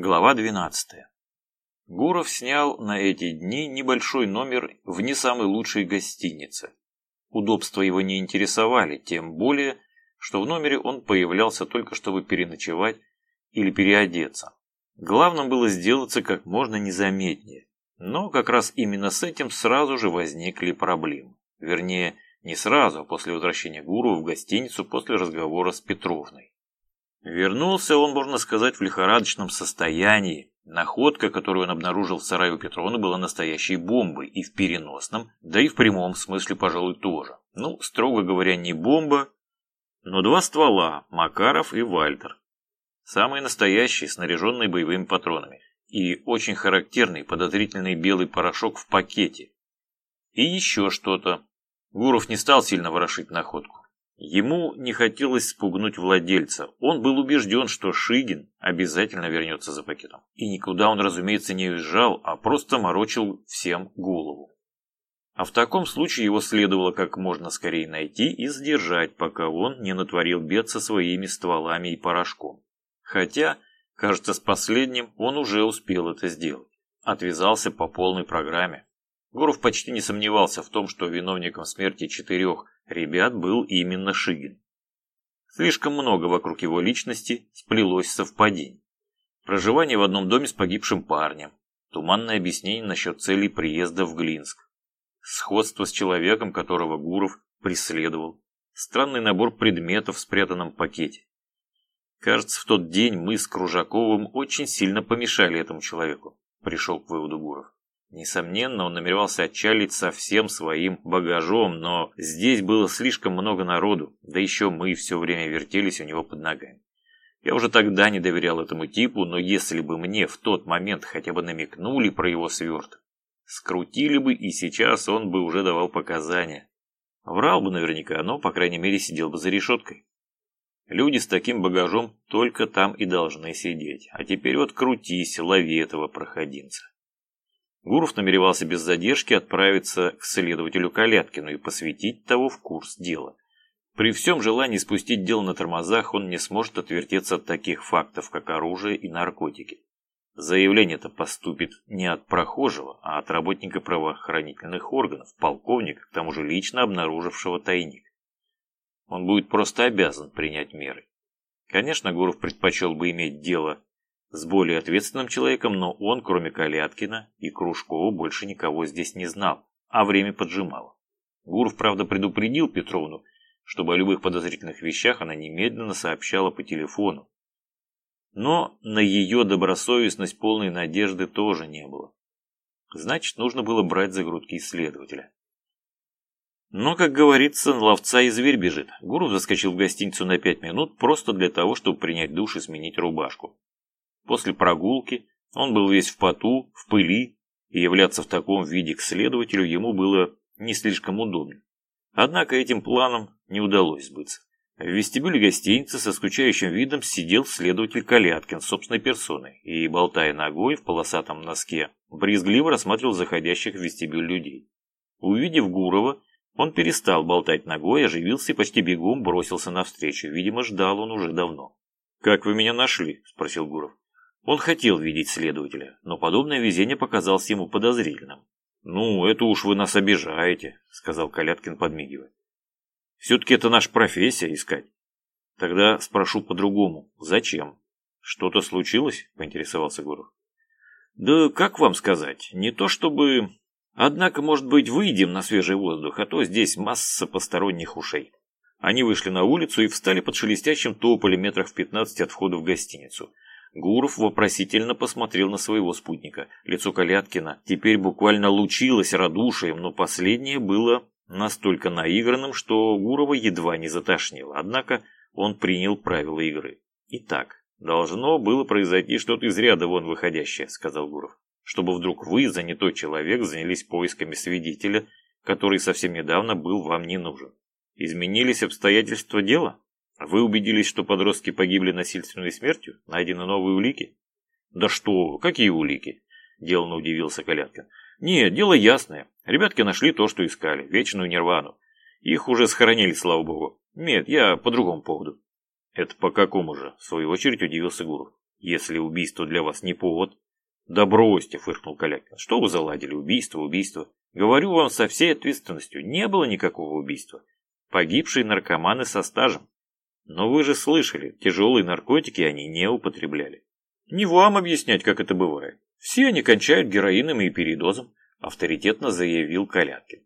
Глава 12. Гуров снял на эти дни небольшой номер в не самой лучшей гостинице. Удобства его не интересовали, тем более, что в номере он появлялся только чтобы переночевать или переодеться. Главным было сделаться как можно незаметнее, но как раз именно с этим сразу же возникли проблемы. Вернее, не сразу, а после возвращения Гурова в гостиницу после разговора с Петровной. Вернулся он, можно сказать, в лихорадочном состоянии. Находка, которую он обнаружил в сарае у Петровны, была настоящей бомбой и в переносном, да и в прямом смысле, пожалуй, тоже. Ну, строго говоря, не бомба, но два ствола, Макаров и Вальтер. Самые настоящие, снаряженные боевыми патронами. И очень характерный подозрительный белый порошок в пакете. И еще что-то. Гуров не стал сильно ворошить находку. Ему не хотелось спугнуть владельца. Он был убежден, что Шигин обязательно вернется за пакетом. И никуда он, разумеется, не уезжал, а просто морочил всем голову. А в таком случае его следовало как можно скорее найти и сдержать, пока он не натворил бед со своими стволами и порошком. Хотя, кажется, с последним он уже успел это сделать. Отвязался по полной программе. Гуров почти не сомневался в том, что виновником смерти четырех ребят был именно Шигин. Слишком много вокруг его личности сплелось совпадений. Проживание в одном доме с погибшим парнем, туманное объяснение насчет целей приезда в Глинск, сходство с человеком, которого Гуров преследовал, странный набор предметов в спрятанном пакете. Кажется, в тот день мы с Кружаковым очень сильно помешали этому человеку, пришел к выводу Гуров. Несомненно, он намеревался отчалить со всем своим багажом, но здесь было слишком много народу, да еще мы все время вертелись у него под ногами. Я уже тогда не доверял этому типу, но если бы мне в тот момент хотя бы намекнули про его сверток, скрутили бы и сейчас он бы уже давал показания. Врал бы наверняка, но, по крайней мере, сидел бы за решеткой. Люди с таким багажом только там и должны сидеть. А теперь вот крутись, лови этого проходимца. Гуров намеревался без задержки отправиться к следователю Каляткину и посвятить того в курс дела. При всем желании спустить дело на тормозах он не сможет отвертеться от таких фактов, как оружие и наркотики. Заявление-то поступит не от прохожего, а от работника правоохранительных органов, полковника, к тому же лично обнаружившего тайник. Он будет просто обязан принять меры. Конечно, Гуров предпочел бы иметь дело с более ответственным человеком, но он, кроме Каляткина и Кружкова, больше никого здесь не знал, а время поджимало. Гуров, правда, предупредил Петровну, чтобы о любых подозрительных вещах она немедленно сообщала по телефону. Но на ее добросовестность полной надежды тоже не было. Значит, нужно было брать за грудки исследователя. Но, как говорится, ловца и зверь бежит. Гуров заскочил в гостиницу на пять минут просто для того, чтобы принять душ и сменить рубашку. После прогулки он был весь в поту, в пыли, и являться в таком виде к следователю ему было не слишком удобно. Однако этим планом не удалось сбыться. В вестибюле гостиницы со скучающим видом сидел следователь Каляткин собственной персоной и, болтая ногой в полосатом носке, брезгливо рассматривал заходящих в вестибюль людей. Увидев Гурова, он перестал болтать ногой, оживился и почти бегом бросился навстречу. Видимо, ждал он уже давно. «Как вы меня нашли?» – спросил Гуров. Он хотел видеть следователя, но подобное везение показалось ему подозрительным. «Ну, это уж вы нас обижаете», — сказал Каляткин, подмигивая. «Все-таки это наша профессия — искать». «Тогда спрошу по-другому. Зачем? Что-то случилось?» — поинтересовался Гуров. «Да как вам сказать? Не то чтобы... Однако, может быть, выйдем на свежий воздух, а то здесь масса посторонних ушей». Они вышли на улицу и встали под шелестящим тополем метрах в пятнадцати от входа в гостиницу — Гуров вопросительно посмотрел на своего спутника. Лицо Каляткина теперь буквально лучилось радушием, но последнее было настолько наигранным, что Гурова едва не затошнило. Однако он принял правила игры. «Итак, должно было произойти что-то из ряда вон выходящее», — сказал Гуров. «Чтобы вдруг вы, занятой человек, занялись поисками свидетеля, который совсем недавно был вам не нужен. Изменились обстоятельства дела?» Вы убедились, что подростки погибли насильственной смертью? Найдены новые улики? Да что, какие улики? Деланно удивился Каляткин. Нет, дело ясное. Ребятки нашли то, что искали, вечную нирвану. Их уже схоронили, слава богу. Нет, я по другому поводу. Это по какому же? В свою очередь удивился Гуров. если убийство для вас не повод. Да бросьте, фыркнул Калякин. Что вы заладили? Убийство, убийство. Говорю вам со всей ответственностью, не было никакого убийства. Погибшие наркоманы со стажем. Но вы же слышали, тяжелые наркотики они не употребляли. Не вам объяснять, как это бывает. Все они кончают героином и передозом, авторитетно заявил Каляткин.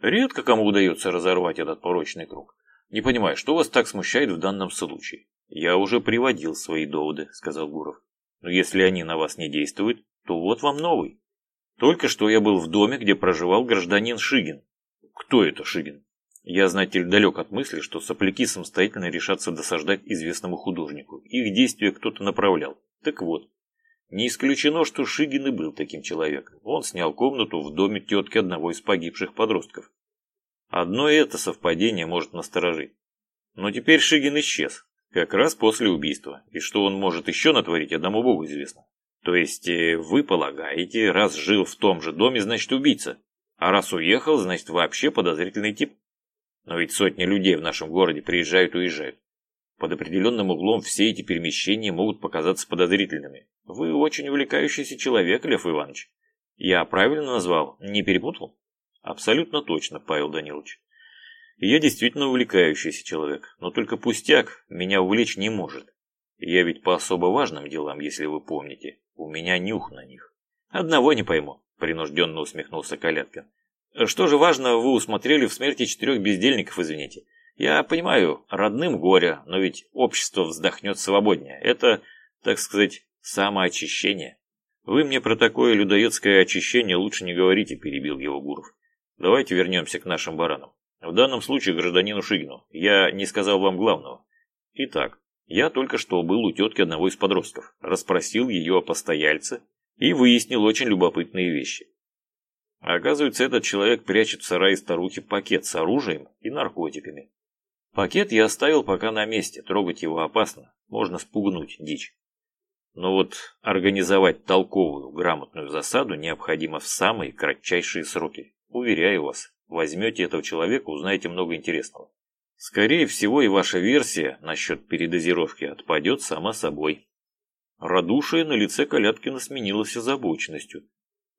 Редко кому удается разорвать этот порочный круг. Не понимаю, что вас так смущает в данном случае? Я уже приводил свои доводы, сказал Гуров. Но если они на вас не действуют, то вот вам новый. Только что я был в доме, где проживал гражданин Шигин. Кто это Шигин? Я, знаете ли, далек от мысли, что сопляки самостоятельно решатся досаждать известному художнику. Их действия кто-то направлял. Так вот, не исключено, что Шигин и был таким человеком. Он снял комнату в доме тетки одного из погибших подростков. Одно это совпадение может насторожить. Но теперь Шигин исчез, как раз после убийства. И что он может еще натворить, одному богу известно. То есть э, вы полагаете, раз жил в том же доме, значит убийца. А раз уехал, значит вообще подозрительный тип. Но ведь сотни людей в нашем городе приезжают и уезжают. Под определенным углом все эти перемещения могут показаться подозрительными. Вы очень увлекающийся человек, Лев Иванович. Я правильно назвал? Не перепутал? Абсолютно точно, Павел Данилович. Я действительно увлекающийся человек, но только пустяк меня увлечь не может. Я ведь по особо важным делам, если вы помните. У меня нюх на них. Одного не пойму, принужденно усмехнулся Каляткин. Что же важно, вы усмотрели в смерти четырех бездельников, извините. Я понимаю, родным горе, но ведь общество вздохнет свободнее. Это, так сказать, самоочищение. Вы мне про такое людоедское очищение лучше не говорите, перебил его Гуров. Давайте вернемся к нашим баранам. В данном случае гражданину Шигину. Я не сказал вам главного. Итак, я только что был у тетки одного из подростков, расспросил ее о постояльце и выяснил очень любопытные вещи. Оказывается, этот человек прячет в сарае старухи пакет с оружием и наркотиками. Пакет я оставил пока на месте, трогать его опасно, можно спугнуть дичь. Но вот организовать толковую, грамотную засаду необходимо в самые кратчайшие сроки. Уверяю вас, возьмете этого человека, узнаете много интересного. Скорее всего, и ваша версия насчет передозировки отпадет сама собой. Радушие на лице Каляткина сменилось озабоченностью.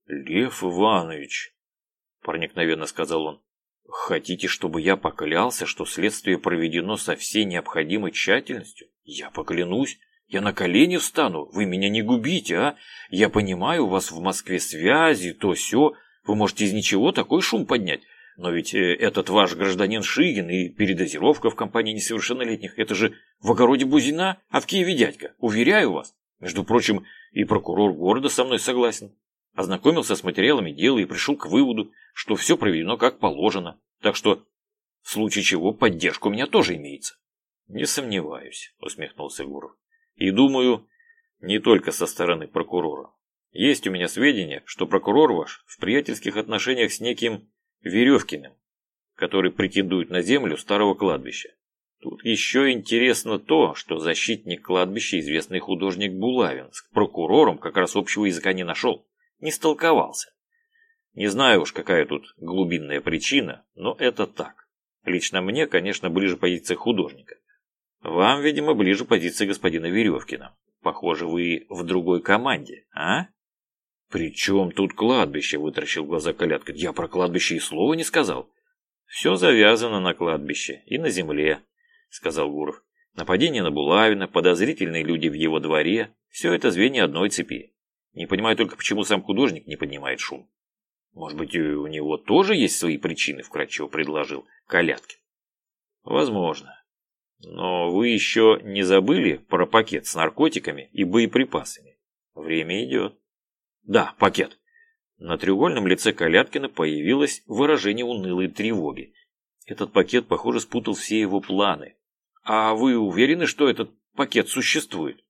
«Лев Иванович», — проникновенно сказал он, — «хотите, чтобы я поклялся, что следствие проведено со всей необходимой тщательностью? Я поклянусь, я на колени встану, вы меня не губите, а? Я понимаю, у вас в Москве связи, то все, вы можете из ничего такой шум поднять. Но ведь э, этот ваш гражданин Шигин и передозировка в компании несовершеннолетних, это же в огороде Бузина, а в Киеве дядька, уверяю вас. Между прочим, и прокурор города со мной согласен ознакомился с материалами дела и пришел к выводу, что все проведено как положено, так что в случае чего поддержка у меня тоже имеется. Не сомневаюсь, усмехнулся Гуров. И думаю, не только со стороны прокурора. Есть у меня сведения, что прокурор ваш в приятельских отношениях с неким Веревкиным, который претендует на землю старого кладбища. Тут еще интересно то, что защитник кладбища, известный художник Булавин, с прокурором как раз общего языка не нашел не столковался. Не знаю уж, какая тут глубинная причина, но это так. Лично мне, конечно, ближе позиция художника. Вам, видимо, ближе позиция господина Веревкина. Похоже, вы в другой команде, а? «При чем тут кладбище?» – вытаращил глаза Калятка. «Я про кладбище и слова не сказал». «Все завязано на кладбище и на земле», – сказал Гуров. «Нападение на Булавина, подозрительные люди в его дворе – все это звенья одной цепи. Не понимаю только, почему сам художник не поднимает шум. Может быть, у него тоже есть свои причины, вкратчиво предложил Каляткин. Возможно. Но вы еще не забыли про пакет с наркотиками и боеприпасами? Время идет. Да, пакет. На треугольном лице Каляткина появилось выражение унылой тревоги. Этот пакет, похоже, спутал все его планы. А вы уверены, что этот пакет существует?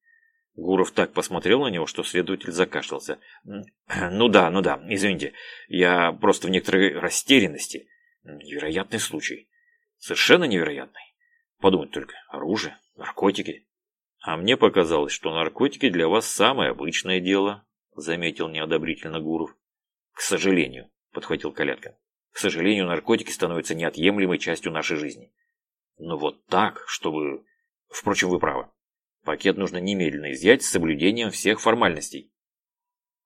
Гуров так посмотрел на него, что следователь закашлялся. «Ну да, ну да, извините, я просто в некоторой растерянности. Невероятный случай. Совершенно невероятный. Подумать только, оружие, наркотики. А мне показалось, что наркотики для вас самое обычное дело», заметил неодобрительно Гуров. «К сожалению», подхватил Калятка. «К сожалению, наркотики становятся неотъемлемой частью нашей жизни. Но вот так, чтобы... Впрочем, вы правы. Пакет нужно немедленно изъять с соблюдением всех формальностей.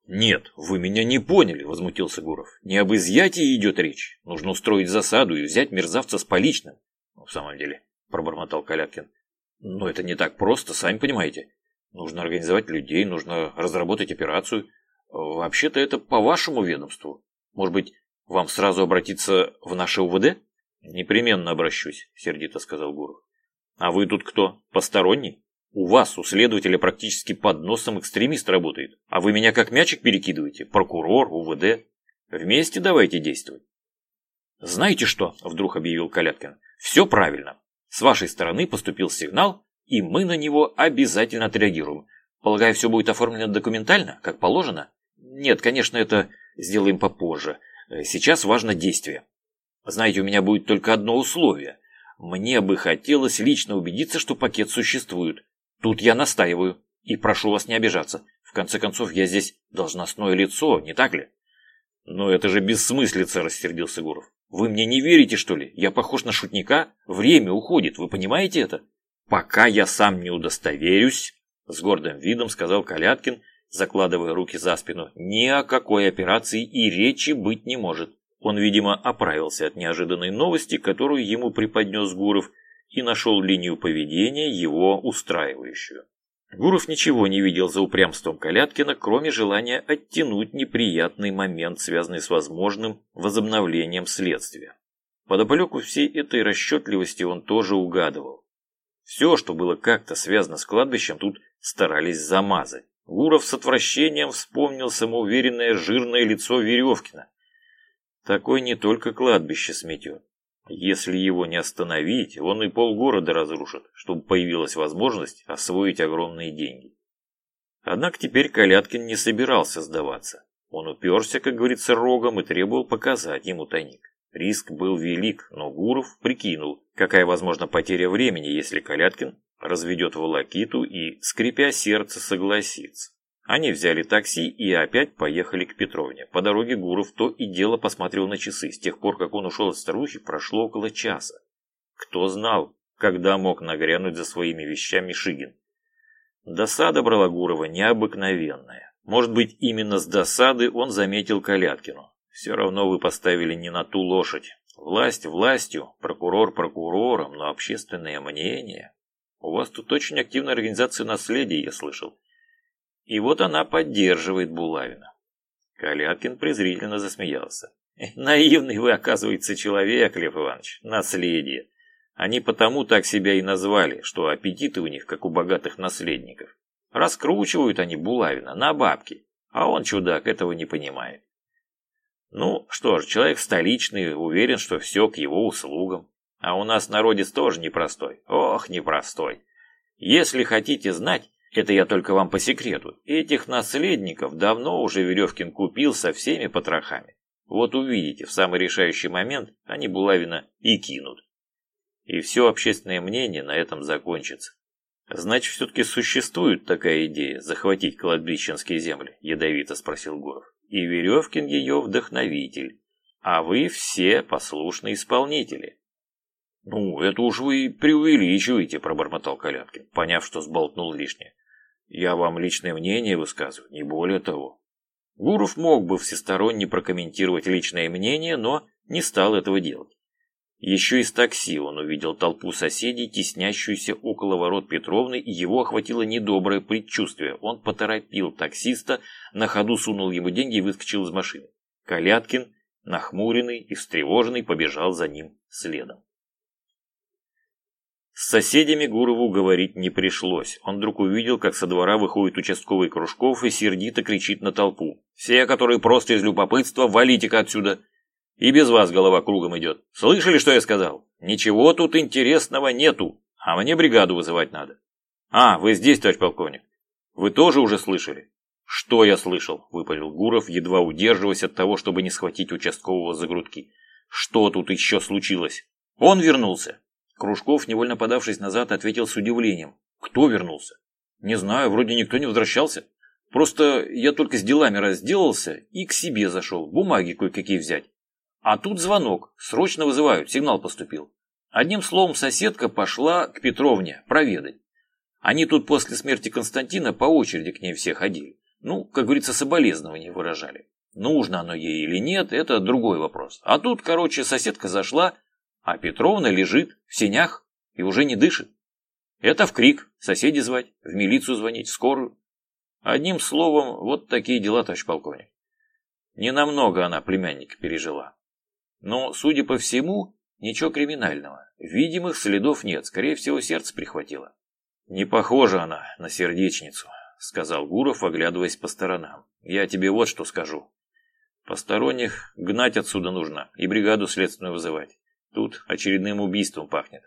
«Нет, вы меня не поняли», — возмутился Гуров. «Не об изъятии идет речь. Нужно устроить засаду и взять мерзавца с поличным». «В самом деле», — пробормотал Каляткин. «Но это не так просто, сами понимаете. Нужно организовать людей, нужно разработать операцию. Вообще-то это по вашему ведомству. Может быть, вам сразу обратиться в наше УВД?» «Непременно обращусь», — сердито сказал Гуров. «А вы тут кто, посторонний?» У вас, у следователя, практически под носом экстремист работает, а вы меня как мячик перекидываете, прокурор, УВД. Вместе давайте действовать. Знаете что, вдруг объявил Каляткин, все правильно. С вашей стороны поступил сигнал, и мы на него обязательно отреагируем. Полагаю, все будет оформлено документально, как положено? Нет, конечно, это сделаем попозже. Сейчас важно действие. Знаете, у меня будет только одно условие. Мне бы хотелось лично убедиться, что пакет существует. Тут я настаиваю и прошу вас не обижаться. В конце концов, я здесь должностное лицо, не так ли? Но это же бессмыслица, рассердился Гуров. Вы мне не верите, что ли? Я похож на шутника? Время уходит, вы понимаете это? Пока я сам не удостоверюсь, с гордым видом сказал Каляткин, закладывая руки за спину, ни о какой операции и речи быть не может. Он, видимо, оправился от неожиданной новости, которую ему преподнес Гуров, и нашел линию поведения его устраивающую. Гуров ничего не видел за упрямством Каляткина, кроме желания оттянуть неприятный момент, связанный с возможным возобновлением следствия. Подоплеку всей этой расчетливости он тоже угадывал. Все, что было как-то связано с кладбищем, тут старались замазать. Гуров с отвращением вспомнил самоуверенное жирное лицо Веревкина. Такой не только кладбище сметет, если его не остановить, он и полгорода разрушит, чтобы появилась возможность освоить огромные деньги. Однако теперь Каляткин не собирался сдаваться. Он уперся, как говорится, рогом и требовал показать ему тайник. Риск был велик, но Гуров прикинул, какая возможна потеря времени, если Каляткин разведет волокиту и, скрипя сердце, согласится. Они взяли такси и опять поехали к Петровне. По дороге Гуров то и дело посмотрел на часы. С тех пор, как он ушел от старухи, прошло около часа. Кто знал, когда мог нагрянуть за своими вещами Шигин. Досада брала Гурова необыкновенная. Может быть, именно с досады он заметил Каляткину. Все равно вы поставили не на ту лошадь. Власть властью, прокурор прокурором, но общественное мнение. У вас тут очень активная организация наследия, я слышал. И вот она поддерживает Булавина. Каляткин презрительно засмеялся. Наивный вы, оказывается, человек, Лев Иванович, наследие. Они потому так себя и назвали, что аппетиты у них, как у богатых наследников. Раскручивают они Булавина на бабки, а он, чудак, этого не понимает. Ну, что ж, человек столичный, уверен, что все к его услугам. А у нас народец тоже непростой. Ох, непростой. Если хотите знать, это я только вам по секрету. Этих наследников давно уже Веревкин купил со всеми потрохами. Вот увидите, в самый решающий момент они Булавина и кинут. И все общественное мнение на этом закончится. Значит, все-таки существует такая идея захватить кладбищенские земли? Ядовито спросил Гуров. И Веревкин ее вдохновитель. А вы все послушные исполнители. «Ну, это уж вы преувеличиваете», – пробормотал Каляткин, поняв, что сболтнул лишнее. «Я вам личное мнение высказываю, не более того». Гуров мог бы всесторонне прокомментировать личное мнение, но не стал этого делать. Еще из такси он увидел толпу соседей, теснящуюся около ворот Петровны, и его охватило недоброе предчувствие. Он поторопил таксиста, на ходу сунул ему деньги и выскочил из машины. Каляткин, нахмуренный и встревоженный, побежал за ним следом. С соседями Гурову говорить не пришлось. Он вдруг увидел, как со двора выходит участковый Кружков и сердито кричит на толпу. «Все, которые просто из любопытства, валите-ка отсюда! И без вас голова кругом идет. Слышали, что я сказал? Ничего тут интересного нету, а мне бригаду вызывать надо». «А, вы здесь, товарищ полковник? Вы тоже уже слышали?» «Что я слышал?» – выпалил Гуров, едва удерживаясь от того, чтобы не схватить участкового за грудки. «Что тут еще случилось?» «Он вернулся!» Кружков, невольно подавшись назад, ответил с удивлением. «Кто вернулся?» «Не знаю, вроде никто не возвращался. Просто я только с делами разделался и к себе зашел, бумаги кое-какие взять. А тут звонок, срочно вызывают, сигнал поступил. Одним словом, соседка пошла к Петровне проведать. Они тут после смерти Константина по очереди к ней все ходили. Ну, как говорится, соболезнования выражали. Нужно оно ей или нет, это другой вопрос. А тут, короче, соседка зашла, а Петровна лежит в сенях и уже не дышит. Это в крик, соседи звать, в милицию звонить, в скорую. Одним словом, вот такие дела, товарищ полковник. Ненамного она племянника пережила. Но, судя по всему, ничего криминального. Видимых следов нет, скорее всего, сердце прихватило. Не похожа она на сердечницу, сказал Гуров, оглядываясь по сторонам. Я тебе вот что скажу. Посторонних гнать отсюда нужно и бригаду следственную вызывать. Тут очередным убийством пахнет.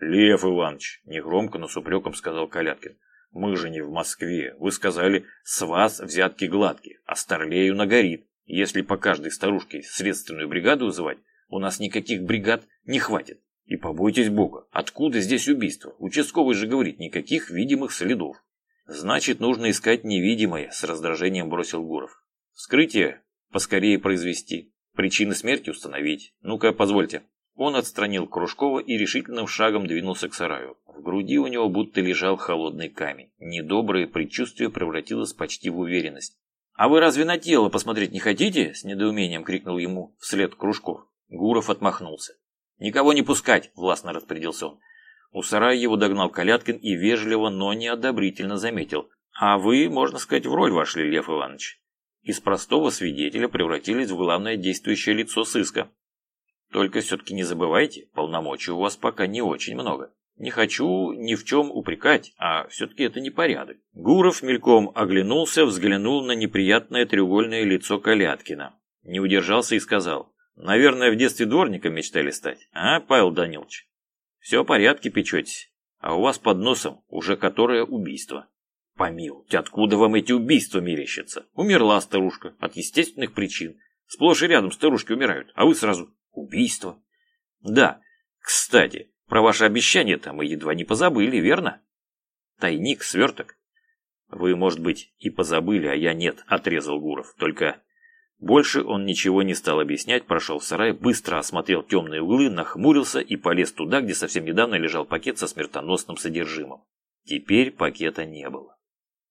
Лев Иванович, негромко, но с упреком сказал Каляткин. Мы же не в Москве. Вы сказали, с вас взятки гладкие, а старлею нагорит. Если по каждой старушке следственную бригаду вызывать, у нас никаких бригад не хватит. И побойтесь Бога, откуда здесь убийство? Участковый же говорит, никаких видимых следов. Значит, нужно искать невидимое, с раздражением бросил Гуров. Вскрытие поскорее произвести, причины смерти установить. Ну-ка, позвольте. Он отстранил Кружкова и решительным шагом двинулся к сараю. В груди у него будто лежал холодный камень. Недоброе предчувствие превратилось почти в уверенность. «А вы разве на тело посмотреть не хотите?» – с недоумением крикнул ему вслед Кружков. Гуров отмахнулся. «Никого не пускать!» – властно распорядился он. У сарая его догнал Каляткин и вежливо, но неодобрительно заметил. «А вы, можно сказать, в роль вошли, Лев Иванович. Из простого свидетеля превратились в главное действующее лицо сыска. Только все-таки не забывайте, полномочий у вас пока не очень много. Не хочу ни в чем упрекать, а все-таки это не порядок. Гуров мельком оглянулся, взглянул на неприятное треугольное лицо Каляткина. Не удержался и сказал. Наверное, в детстве дворником мечтали стать, а, Павел Данилович? Все в порядке печетесь, а у вас под носом уже которое убийство. Помилуйте, откуда вам эти убийства мерещатся? Умерла старушка от естественных причин. Сплошь и рядом старушки умирают, а вы сразу убийство. Да, кстати, про ваше обещание-то мы едва не позабыли, верно? Тайник, сверток. Вы, может быть, и позабыли, а я нет, отрезал Гуров. Только больше он ничего не стал объяснять, прошел в сарай, быстро осмотрел темные углы, нахмурился и полез туда, где совсем недавно лежал пакет со смертоносным содержимым. Теперь пакета не было.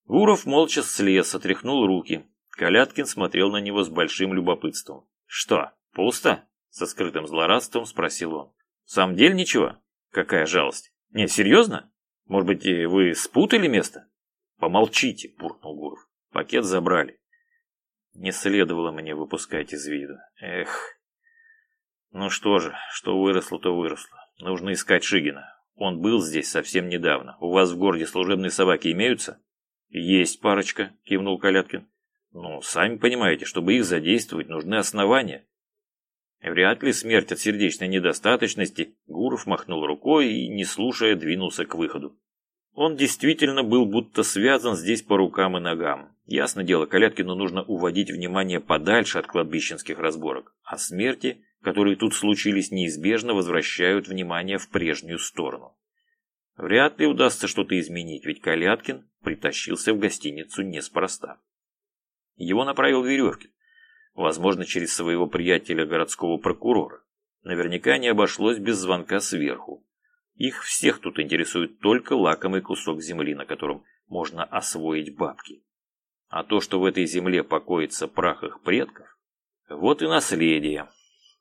Гуров молча слез, отряхнул руки. Каляткин смотрел на него с большим любопытством. «Что, пусто?» — со скрытым злорадством спросил он. «В самом деле ничего?» Какая жалость. Не, серьезно? Может быть, вы спутали место? Помолчите, буркнул Гуров. Пакет забрали. Не следовало мне выпускать из виду. Эх. Ну что же, что выросло, то выросло. Нужно искать Шигина. Он был здесь совсем недавно. У вас в городе служебные собаки имеются? Есть парочка, кивнул Каляткин. Ну, сами понимаете, чтобы их задействовать, нужны основания. Вряд ли смерть от сердечной недостаточности, Гуров махнул рукой и, не слушая, двинулся к выходу. Он действительно был будто связан здесь по рукам и ногам. Ясно дело, Каляткину нужно уводить внимание подальше от кладбищенских разборок, а смерти, которые тут случились, неизбежно возвращают внимание в прежнюю сторону. Вряд ли удастся что-то изменить, ведь Каляткин притащился в гостиницу неспроста. Его направил Веревкин. Возможно, через своего приятеля городского прокурора. Наверняка не обошлось без звонка сверху. Их всех тут интересует только лакомый кусок земли, на котором можно освоить бабки. А то, что в этой земле покоится прах их предков, вот и наследие.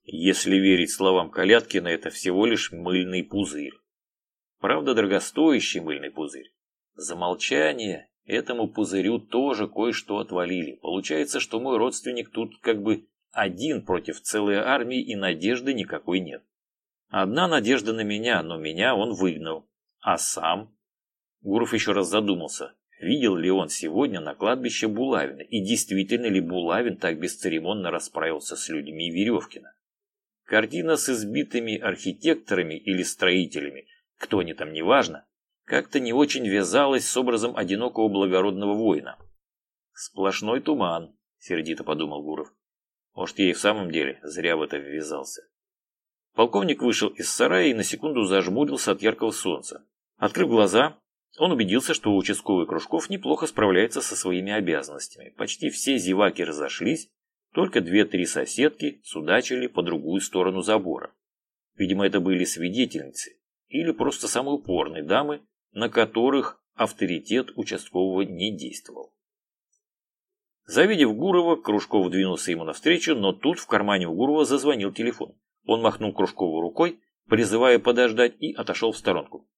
Если верить словам Каляткина, это всего лишь мыльный пузырь. Правда, дорогостоящий мыльный пузырь. Замолчание Этому пузырю тоже кое-что отвалили. Получается, что мой родственник тут как бы один против целой армии и надежды никакой нет. Одна надежда на меня, но меня он выгнал. А сам? Гуров еще раз задумался, видел ли он сегодня на кладбище Булавина, и действительно ли Булавин так бесцеремонно расправился с людьми Веревкина. Картина с избитыми архитекторами или строителями, кто они там, неважно, как-то не очень вязалось с образом одинокого благородного воина. «Сплошной туман», — сердито подумал Гуров. «Может, я и в самом деле зря в это ввязался». Полковник вышел из сарая и на секунду зажмурился от яркого солнца. Открыв глаза, он убедился, что участковый Кружков неплохо справляется со своими обязанностями. Почти все зеваки разошлись, только две-три соседки судачили по другую сторону забора. Видимо, это были свидетельницы или просто самые упорные дамы, на которых авторитет участкового не действовал. Завидев Гурова, Кружков двинулся ему навстречу, но тут в кармане у Гурова зазвонил телефон. Он махнул Кружкову рукой, призывая подождать, и отошел в сторонку.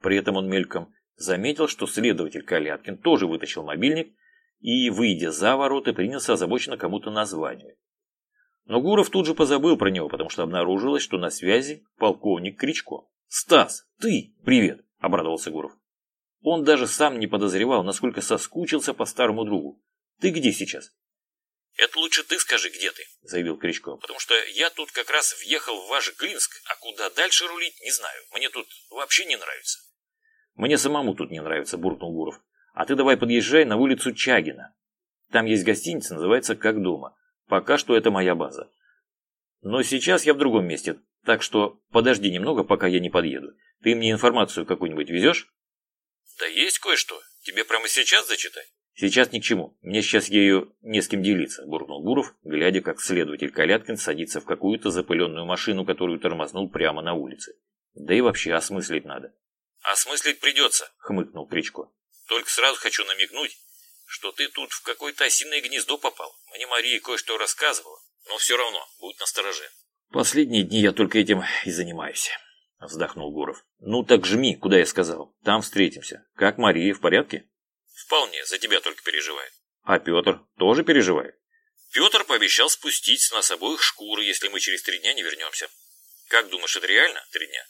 При этом он мельком заметил, что следователь Каляткин тоже вытащил мобильник и, выйдя за ворота, принялся озабоченно кому-то названивать. Но Гуров тут же позабыл про него, потому что обнаружилось, что на связи полковник Кричко. «Стас, ты! Привет!» – обрадовался Гуров. Он даже сам не подозревал, насколько соскучился по старому другу. «Ты где сейчас?» «Это лучше ты скажи, где ты», – заявил Кричко, «потому что я тут как раз въехал в ваш Глинск, а куда дальше рулить, не знаю. Мне тут вообще не нравится». «Мне самому тут не нравится», – буркнул Гуров. «А ты давай подъезжай на улицу Чагина. Там есть гостиница, называется «Как дома». Пока что это моя база. Но сейчас я в другом месте, так что подожди немного, пока я не подъеду. Ты мне информацию какую-нибудь везешь? Да есть кое-что. Тебе прямо сейчас зачитать? Сейчас ни к чему. Мне сейчас ею не с кем делиться, буркнул Гуров, глядя, как следователь Каляткин садится в какую-то запыленную машину, которую тормознул прямо на улице. Да и вообще осмыслить надо. Осмыслить придется, хмыкнул Кричко. Только сразу хочу намекнуть, что ты тут в какое-то осиное гнездо попал. Мне Мария кое-что рассказывала, но все равно, будь настороже. Последние дни я только этим и занимаюсь, вздохнул Гуров. Ну так жми, куда я сказал. Там встретимся. Как Мария, в порядке? Вполне, за тебя только переживает. А Петр тоже переживает? Петр пообещал спустить с нас обоих шкуры, если мы через три дня не вернемся. Как думаешь, это реально, три дня?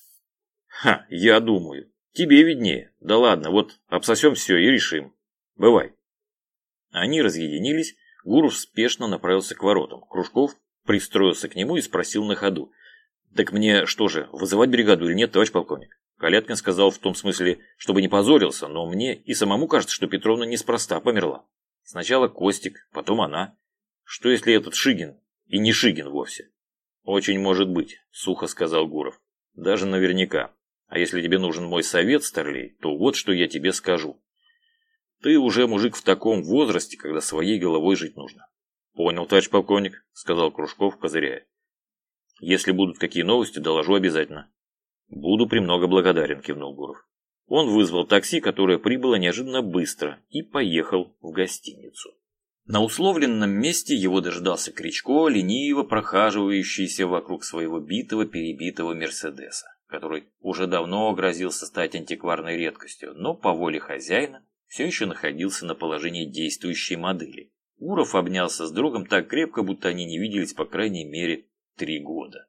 Ха, я думаю. Тебе виднее. Да ладно, вот обсосем все и решим. Бывай. Они разъединились, Гуров спешно направился к воротам. Кружков пристроился к нему и спросил на ходу. «Так мне что же, вызывать бригаду или нет, товарищ полковник?» Каляткин сказал в том смысле, чтобы не позорился, но мне и самому кажется, что Петровна неспроста померла. Сначала Костик, потом она. Что если этот Шигин и не Шигин вовсе? Очень может быть, сухо сказал Гуров. Даже наверняка. А если тебе нужен мой совет, старлей, то вот что я тебе скажу. Ты уже мужик в таком возрасте, когда своей головой жить нужно. Понял, товарищ полковник, сказал Кружков, козыряя. Если будут какие новости, доложу обязательно. Буду премного благодарен, кивнул Гуров. Он вызвал такси, которое прибыло неожиданно быстро, и поехал в гостиницу. На условленном месте его дождался Кричко, лениво прохаживающийся вокруг своего битого-перебитого Мерседеса, который уже давно грозился стать антикварной редкостью, но по воле хозяина все еще находился на положении действующей модели. Гуров обнялся с другом так крепко, будто они не виделись по крайней мере три года.